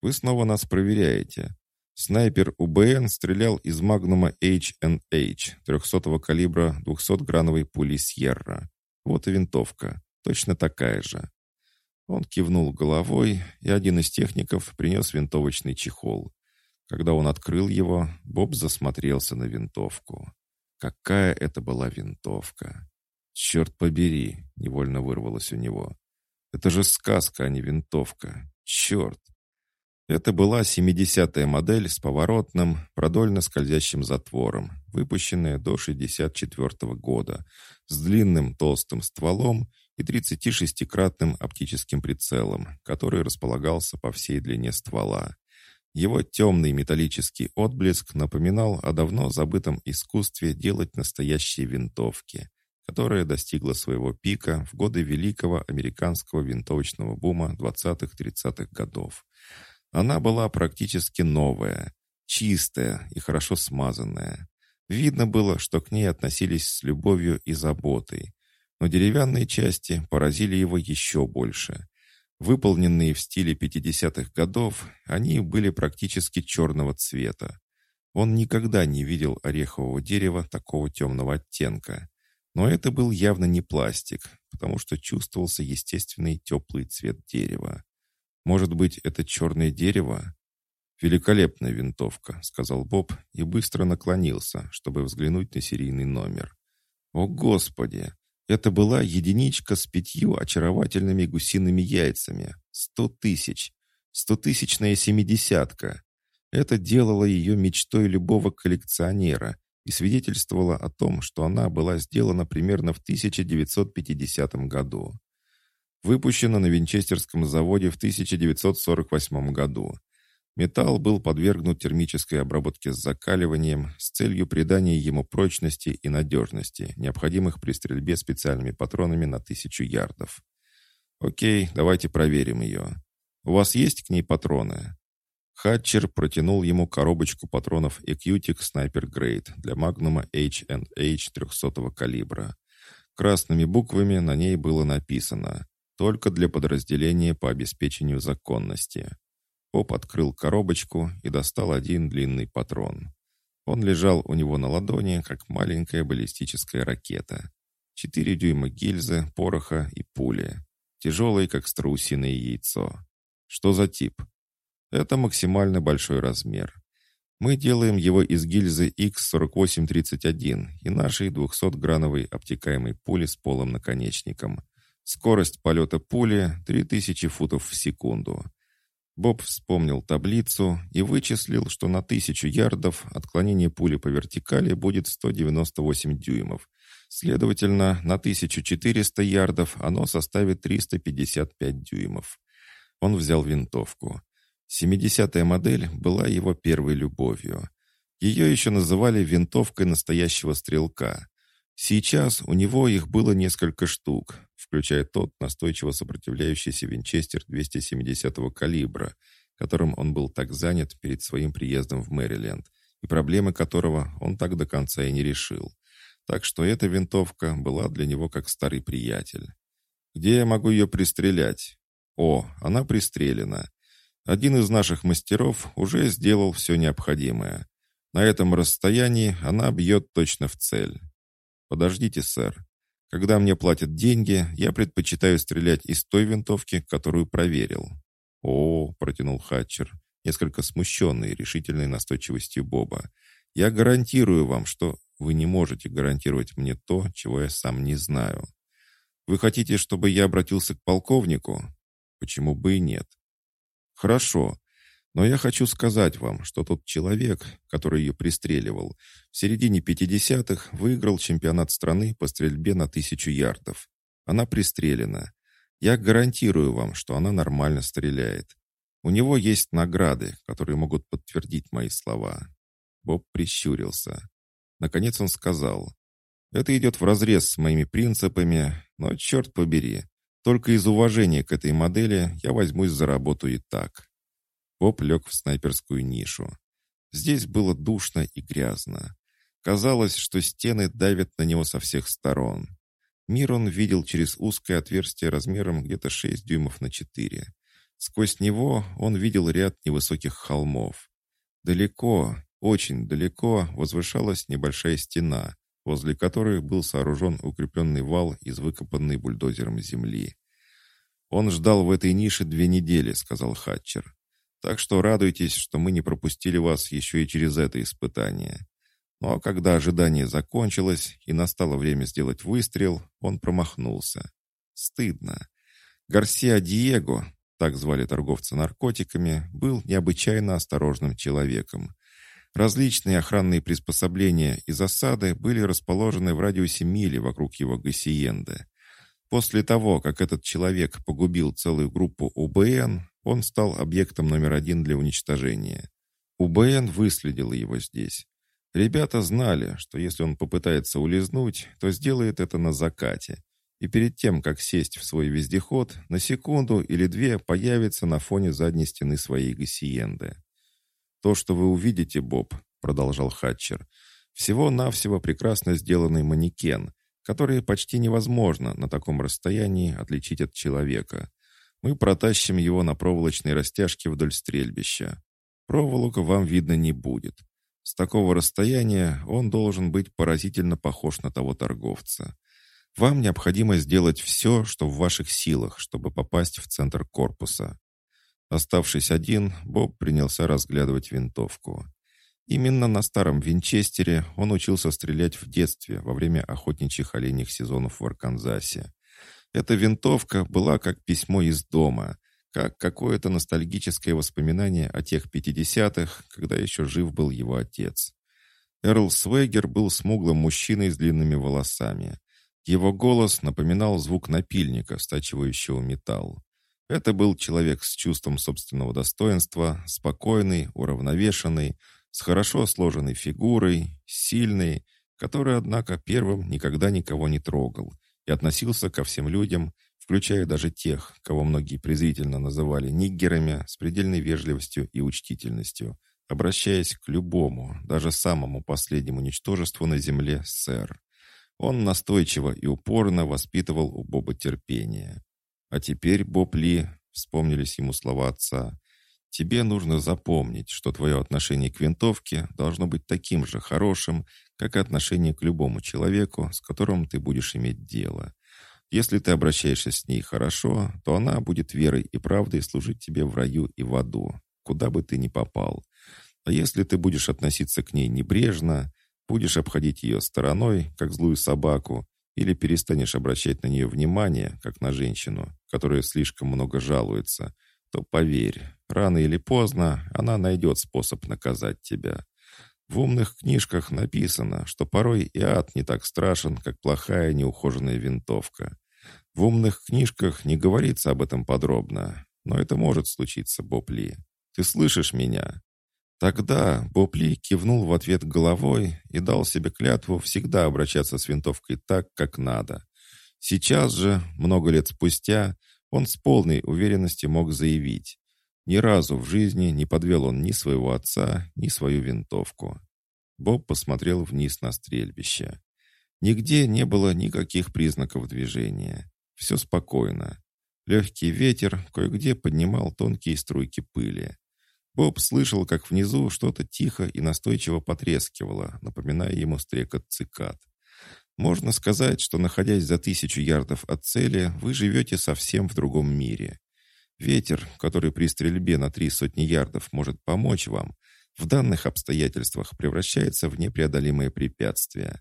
Speaker 1: Вы снова нас проверяете. Снайпер УБН стрелял из магнума H&H 300-го калибра 200-грановой пули Сьерра. Вот и винтовка, точно такая же. Он кивнул головой, и один из техников принес винтовочный чехол. Когда он открыл его, Боб засмотрелся на винтовку. Какая это была винтовка! «Черт побери!» — невольно вырвалось у него. «Это же сказка, а не винтовка! Черт!» Это была 70-я модель с поворотным, продольно скользящим затвором, выпущенная до 64 -го года, с длинным толстым стволом и 36-кратным оптическим прицелом, который располагался по всей длине ствола. Его темный металлический отблеск напоминал о давно забытом искусстве делать настоящие винтовки, которое достигло своего пика в годы великого американского винтовочного бума 20-30-х годов. Она была практически новая, чистая и хорошо смазанная. Видно было, что к ней относились с любовью и заботой. Но деревянные части поразили его еще больше. Выполненные в стиле 50-х годов, они были практически черного цвета. Он никогда не видел орехового дерева такого темного оттенка. Но это был явно не пластик, потому что чувствовался естественный теплый цвет дерева. Может быть, это черное дерево? «Великолепная винтовка», — сказал Боб и быстро наклонился, чтобы взглянуть на серийный номер. «О, Господи! Это была единичка с пятью очаровательными гусиными яйцами. Сто тысяч! Стотысячная семидесятка! Это делало ее мечтой любого коллекционера и свидетельствовало о том, что она была сделана примерно в 1950 году. Выпущена на Винчестерском заводе в 1948 году. Металл был подвергнут термической обработке с закаливанием с целью придания ему прочности и надежности, необходимых при стрельбе специальными патронами на тысячу ярдов. Окей, давайте проверим ее. У вас есть к ней патроны? Хатчер протянул ему коробочку патронов Ecutic Sniper Grade для магнума H&H 300 калибра. Красными буквами на ней было написано только для подразделения по обеспечению законности. Поп открыл коробочку и достал один длинный патрон. Он лежал у него на ладони, как маленькая баллистическая ракета. Четыре дюйма гильзы, пороха и пули. Тяжелые, как страусиное яйцо. Что за тип? Это максимально большой размер. Мы делаем его из гильзы X4831 и нашей 200-грановой обтекаемой пули с полым наконечником – Скорость полета пули — 3000 футов в секунду. Боб вспомнил таблицу и вычислил, что на 1000 ярдов отклонение пули по вертикали будет 198 дюймов. Следовательно, на 1400 ярдов оно составит 355 дюймов. Он взял винтовку. 70-я модель была его первой любовью. Ее еще называли винтовкой настоящего стрелка. Сейчас у него их было несколько штук, включая тот настойчиво сопротивляющийся Винчестер 270-го калибра, которым он был так занят перед своим приездом в Мэриленд, и проблемы которого он так до конца и не решил. Так что эта винтовка была для него как старый приятель. «Где я могу ее пристрелять?» «О, она пристрелена. Один из наших мастеров уже сделал все необходимое. На этом расстоянии она бьет точно в цель. «Подождите, сэр. Когда мне платят деньги, я предпочитаю стрелять из той винтовки, которую проверил». «О», — протянул Хатчер, несколько смущенный решительной настойчивостью Боба. «Я гарантирую вам, что вы не можете гарантировать мне то, чего я сам не знаю. Вы хотите, чтобы я обратился к полковнику? Почему бы и нет? Хорошо, но я хочу сказать вам, что тот человек, который ее пристреливал, в середине 50-х выиграл чемпионат страны по стрельбе на тысячу ярдов. Она пристрелена. Я гарантирую вам, что она нормально стреляет. У него есть награды, которые могут подтвердить мои слова». Боб прищурился. Наконец он сказал, «Это идет вразрез с моими принципами, но, черт побери, только из уважения к этой модели я возьмусь за работу и так». Боб лег в снайперскую нишу. Здесь было душно и грязно. Казалось, что стены давят на него со всех сторон. Мир он видел через узкое отверстие размером где-то 6 дюймов на 4. Сквозь него он видел ряд невысоких холмов. Далеко, очень далеко возвышалась небольшая стена, возле которой был сооружен укрепленный вал из выкопанной бульдозером земли. «Он ждал в этой нише две недели», — сказал Хатчер. «Так что радуйтесь, что мы не пропустили вас еще и через это испытание». Но когда ожидание закончилось и настало время сделать выстрел, он промахнулся. Стыдно. Гарсия Диего, так звали торговца наркотиками, был необычайно осторожным человеком. Различные охранные приспособления и засады были расположены в радиусе мили вокруг его гасиенды. После того, как этот человек погубил целую группу УБН, он стал объектом номер один для уничтожения. УБН выследил его здесь. Ребята знали, что если он попытается улизнуть, то сделает это на закате, и перед тем, как сесть в свой вездеход, на секунду или две появится на фоне задней стены своей гасиенды. «То, что вы увидите, Боб», — продолжал Хатчер, «всего-навсего прекрасно сделанный манекен, который почти невозможно на таком расстоянии отличить от человека. Мы протащим его на проволочной растяжке вдоль стрельбища. Проволока вам видно не будет. С такого расстояния он должен быть поразительно похож на того торговца. Вам необходимо сделать все, что в ваших силах, чтобы попасть в центр корпуса. Оставшись один, Боб принялся разглядывать винтовку. Именно на старом Винчестере он учился стрелять в детстве во время охотничьих оленьих сезонов в Арканзасе. Эта винтовка была как письмо из дома, как какое-то ностальгическое воспоминание о тех 50-х, когда еще жив был его отец. Эрл Свегер был смуглым мужчиной с длинными волосами. Его голос напоминал звук напильника, стачивающего металл. Это был человек с чувством собственного достоинства, спокойный, уравновешенный, с хорошо сложенной фигурой, сильный, который, однако, первым никогда никого не трогал и относился ко всем людям, включая даже тех, кого многие презрительно называли ниггерами, с предельной вежливостью и учтительностью, обращаясь к любому, даже самому последнему ничтожеству на земле, сэр. Он настойчиво и упорно воспитывал у Боба терпение. А теперь, Боб Ли, вспомнились ему слова отца, тебе нужно запомнить, что твое отношение к винтовке должно быть таким же хорошим, как и отношение к любому человеку, с которым ты будешь иметь дело. Если ты обращаешься с ней хорошо, то она будет верой и правдой служить тебе в раю и в аду, куда бы ты ни попал. А если ты будешь относиться к ней небрежно, Будешь обходить ее стороной, как злую собаку, или перестанешь обращать на нее внимание, как на женщину, которая слишком много жалуется, то поверь, рано или поздно она найдет способ наказать тебя. В умных книжках написано, что порой и ад не так страшен, как плохая неухоженная винтовка. В умных книжках не говорится об этом подробно, но это может случиться, Боб Ли. Ты слышишь меня? Тогда Бопли кивнул в ответ головой и дал себе клятву всегда обращаться с винтовкой так, как надо. Сейчас же, много лет спустя, он с полной уверенностью мог заявить. Ни разу в жизни не подвел он ни своего отца, ни свою винтовку. Боб посмотрел вниз на стрельбище. Нигде не было никаких признаков движения. Все спокойно. Легкий ветер кое-где поднимал тонкие струйки пыли. Боб слышал, как внизу что-то тихо и настойчиво потрескивало, напоминая ему стрекот цикад. Можно сказать, что, находясь за тысячу ярдов от цели, вы живете совсем в другом мире. Ветер, который при стрельбе на три сотни ярдов может помочь вам, в данных обстоятельствах превращается в непреодолимое препятствие.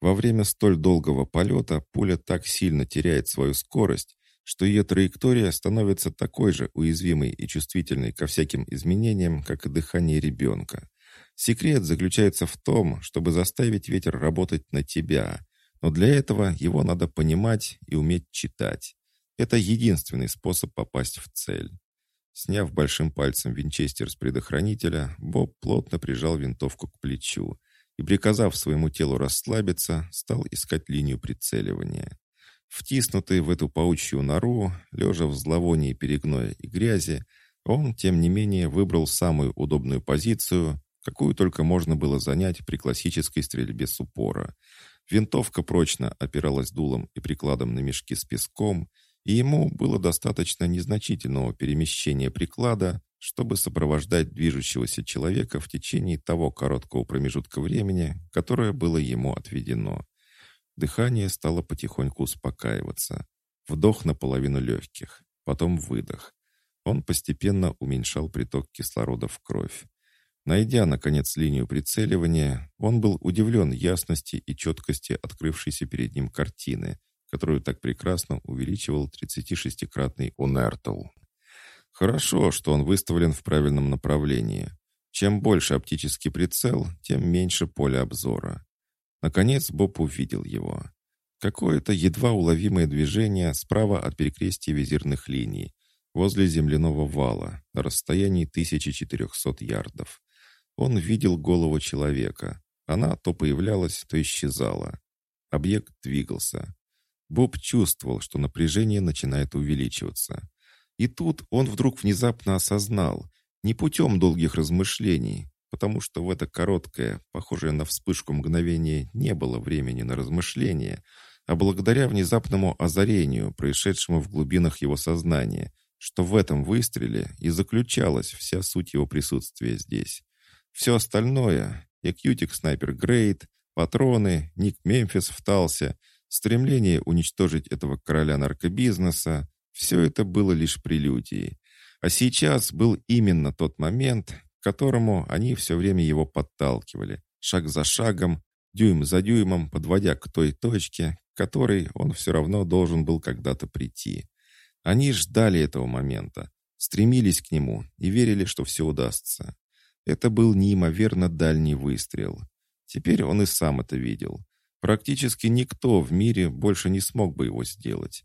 Speaker 1: Во время столь долгого полета пуля так сильно теряет свою скорость, что ее траектория становится такой же уязвимой и чувствительной ко всяким изменениям, как и дыхание ребенка. Секрет заключается в том, чтобы заставить ветер работать на тебя, но для этого его надо понимать и уметь читать. Это единственный способ попасть в цель. Сняв большим пальцем винчестер с предохранителя, Боб плотно прижал винтовку к плечу и, приказав своему телу расслабиться, стал искать линию прицеливания. Втиснутый в эту паучью нору, лежа в зловонии перегноя и грязи, он, тем не менее, выбрал самую удобную позицию, какую только можно было занять при классической стрельбе с упора. Винтовка прочно опиралась дулом и прикладом на мешки с песком, и ему было достаточно незначительного перемещения приклада, чтобы сопровождать движущегося человека в течение того короткого промежутка времени, которое было ему отведено. Дыхание стало потихоньку успокаиваться. Вдох наполовину легких, потом выдох. Он постепенно уменьшал приток кислорода в кровь. Найдя, наконец, линию прицеливания, он был удивлен ясности и четкости открывшейся перед ним картины, которую так прекрасно увеличивал 36-кратный Унертл. Хорошо, что он выставлен в правильном направлении. Чем больше оптический прицел, тем меньше поля обзора. Наконец Боб увидел его. Какое-то едва уловимое движение справа от перекрестия визирных линий, возле земляного вала, на расстоянии 1400 ярдов. Он видел голову человека. Она то появлялась, то исчезала. Объект двигался. Боб чувствовал, что напряжение начинает увеличиваться. И тут он вдруг внезапно осознал, не путем долгих размышлений, потому что в это короткое, похожее на вспышку мгновение, не было времени на размышления, а благодаря внезапному озарению, происшедшему в глубинах его сознания, что в этом выстреле и заключалась вся суть его присутствия здесь. Все остальное — Экьютик Снайпер Грейт, патроны, Ник Мемфис втался, стремление уничтожить этого короля наркобизнеса — все это было лишь прелюдией. А сейчас был именно тот момент, к которому они все время его подталкивали, шаг за шагом, дюйм за дюймом, подводя к той точке, к которой он все равно должен был когда-то прийти. Они ждали этого момента, стремились к нему и верили, что все удастся. Это был неимоверно дальний выстрел. Теперь он и сам это видел. Практически никто в мире больше не смог бы его сделать.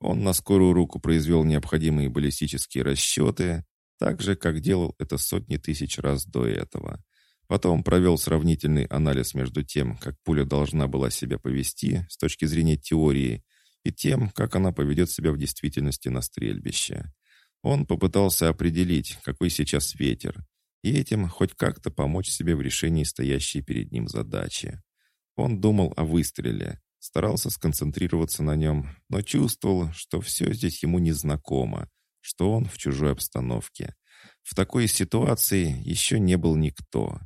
Speaker 1: Он на скорую руку произвел необходимые баллистические расчеты, так же, как делал это сотни тысяч раз до этого. Потом провел сравнительный анализ между тем, как пуля должна была себя повести с точки зрения теории, и тем, как она поведет себя в действительности на стрельбище. Он попытался определить, какой сейчас ветер, и этим хоть как-то помочь себе в решении стоящей перед ним задачи. Он думал о выстреле, старался сконцентрироваться на нем, но чувствовал, что все здесь ему незнакомо, что он в чужой обстановке. В такой ситуации еще не был никто.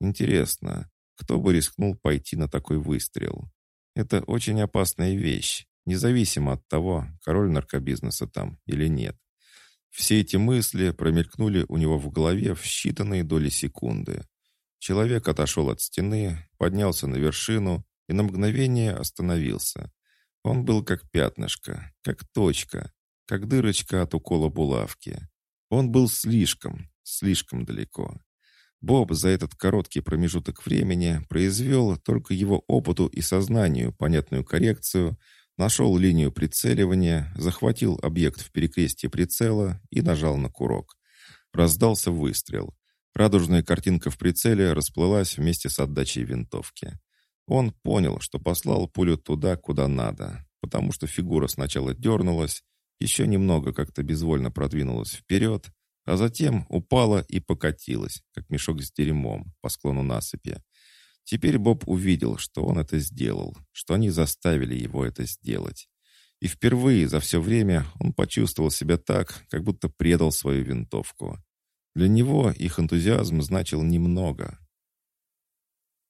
Speaker 1: Интересно, кто бы рискнул пойти на такой выстрел? Это очень опасная вещь, независимо от того, король наркобизнеса там или нет. Все эти мысли промелькнули у него в голове в считанные доли секунды. Человек отошел от стены, поднялся на вершину и на мгновение остановился. Он был как пятнышко, как точка, как дырочка от укола булавки. Он был слишком, слишком далеко. Боб за этот короткий промежуток времени произвел только его опыту и сознанию понятную коррекцию – Нашел линию прицеливания, захватил объект в перекрестье прицела и нажал на курок. Раздался выстрел. Радужная картинка в прицеле расплылась вместе с отдачей винтовки. Он понял, что послал пулю туда, куда надо, потому что фигура сначала дернулась, еще немного как-то безвольно продвинулась вперед, а затем упала и покатилась, как мешок с дерьмом по склону насыпи. Теперь Боб увидел, что он это сделал, что они заставили его это сделать. И впервые за все время он почувствовал себя так, как будто предал свою винтовку. Для него их энтузиазм значил немного.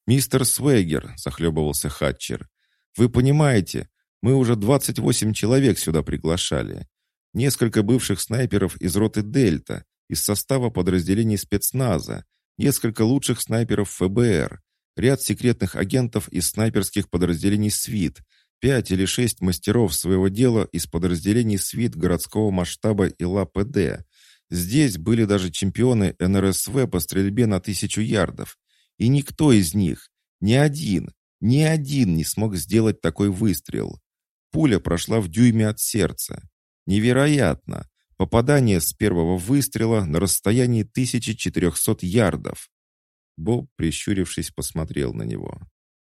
Speaker 1: «Мистер Свейгер», — захлебывался Хатчер, — «вы понимаете, мы уже 28 человек сюда приглашали. Несколько бывших снайперов из роты «Дельта», из состава подразделений спецназа, несколько лучших снайперов ФБР, ряд секретных агентов из снайперских подразделений СВИТ, пять или шесть мастеров своего дела из подразделений СВИТ городского масштаба и ЛАПД. Здесь были даже чемпионы НРСВ по стрельбе на тысячу ярдов. И никто из них, ни один, ни один не смог сделать такой выстрел. Пуля прошла в дюйме от сердца. Невероятно! Попадание с первого выстрела на расстоянии 1400 ярдов. Боб, прищурившись, посмотрел на него.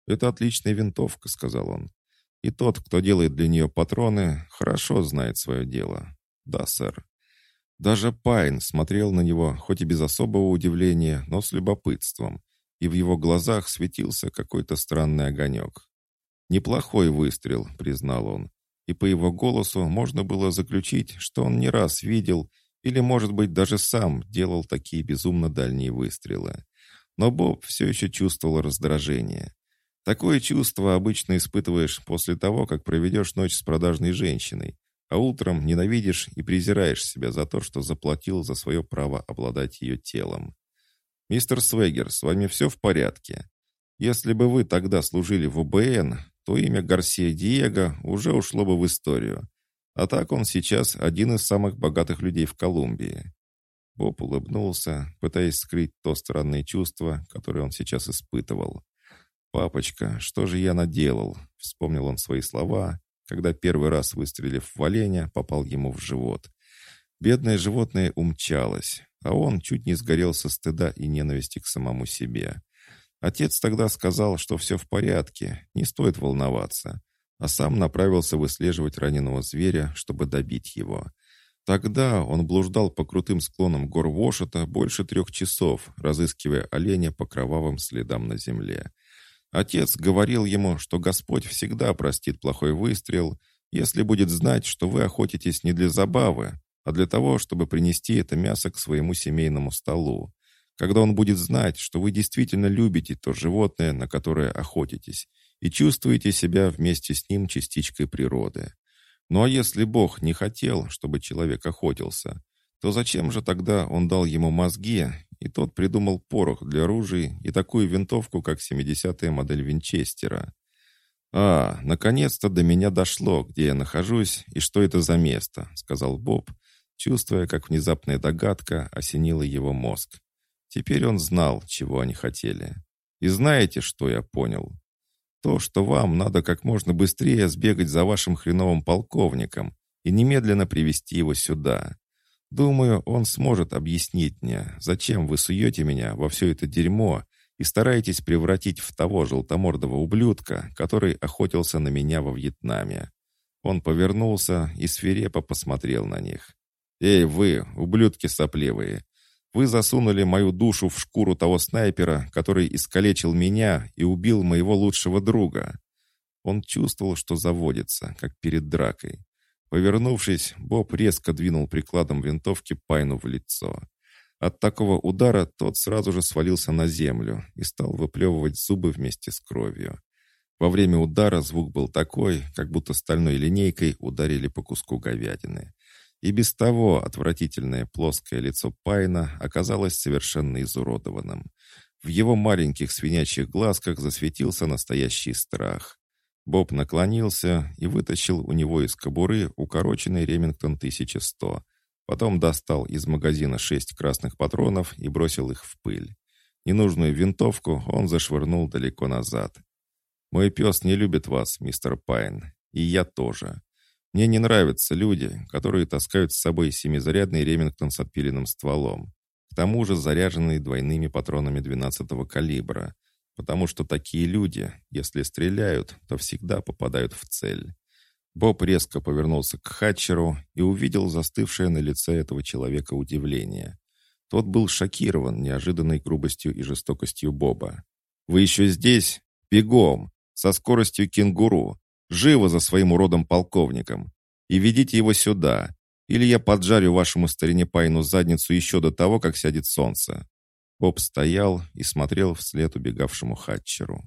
Speaker 1: «Это отличная винтовка», — сказал он. «И тот, кто делает для нее патроны, хорошо знает свое дело». «Да, сэр». Даже Пайн смотрел на него, хоть и без особого удивления, но с любопытством, и в его глазах светился какой-то странный огонек. «Неплохой выстрел», — признал он, и по его голосу можно было заключить, что он не раз видел или, может быть, даже сам делал такие безумно дальние выстрелы. Но Боб все еще чувствовал раздражение. Такое чувство обычно испытываешь после того, как проведешь ночь с продажной женщиной, а утром ненавидишь и презираешь себя за то, что заплатил за свое право обладать ее телом. «Мистер Свегер, с вами все в порядке? Если бы вы тогда служили в УБН, то имя Гарсия Диего уже ушло бы в историю. А так он сейчас один из самых богатых людей в Колумбии». Боб улыбнулся, пытаясь скрыть то странное чувство, которое он сейчас испытывал. «Папочка, что же я наделал?» — вспомнил он свои слова, когда первый раз, выстрелив в оленя, попал ему в живот. Бедное животное умчалось, а он чуть не сгорел со стыда и ненависти к самому себе. Отец тогда сказал, что все в порядке, не стоит волноваться, а сам направился выслеживать раненого зверя, чтобы добить его. Тогда он блуждал по крутым склонам гор Вошета больше трех часов, разыскивая оленя по кровавым следам на земле. Отец говорил ему, что Господь всегда простит плохой выстрел, если будет знать, что вы охотитесь не для забавы, а для того, чтобы принести это мясо к своему семейному столу. Когда он будет знать, что вы действительно любите то животное, на которое охотитесь, и чувствуете себя вместе с ним частичкой природы. Ну а если Бог не хотел, чтобы человек охотился, то зачем же тогда он дал ему мозги, и тот придумал порох для ружей и такую винтовку, как 70-я модель Винчестера? «А, наконец-то до меня дошло, где я нахожусь и что это за место», — сказал Боб, чувствуя, как внезапная догадка осенила его мозг. Теперь он знал, чего они хотели. И знаете, что я понял? То, что вам надо как можно быстрее сбегать за вашим хреновым полковником и немедленно привести его сюда. Думаю, он сможет объяснить мне, зачем вы суете меня во все это дерьмо и стараетесь превратить в того желтомордого ублюдка, который охотился на меня во Вьетнаме. Он повернулся и свирепо посмотрел на них. «Эй, вы, ублюдки сопливые! Вы засунули мою душу в шкуру того снайпера, который искалечил меня и убил моего лучшего друга!» Он чувствовал, что заводится, как перед дракой. Повернувшись, Боб резко двинул прикладом винтовки Пайну в лицо. От такого удара тот сразу же свалился на землю и стал выплевывать зубы вместе с кровью. Во время удара звук был такой, как будто стальной линейкой ударили по куску говядины. И без того отвратительное плоское лицо Пайна оказалось совершенно изуродованным. В его маленьких свинячьих глазках засветился настоящий страх. Боб наклонился и вытащил у него из кобуры укороченный Ремингтон 1100. Потом достал из магазина шесть красных патронов и бросил их в пыль. Ненужную винтовку он зашвырнул далеко назад. «Мой пес не любит вас, мистер Пайн, и я тоже. Мне не нравятся люди, которые таскают с собой семизарядный Ремингтон с отпиленным стволом, к тому же заряженный двойными патронами 12-го калибра, потому что такие люди, если стреляют, то всегда попадают в цель. Боб резко повернулся к Хатчеру и увидел застывшее на лице этого человека удивление. Тот был шокирован неожиданной грубостью и жестокостью Боба. «Вы еще здесь? Бегом! Со скоростью кенгуру! Живо за своим уродом полковником. И ведите его сюда. Или я поджарю вашему старине Пайну задницу еще до того, как сядет солнце». Боб стоял и смотрел вслед убегавшему Хатчеру.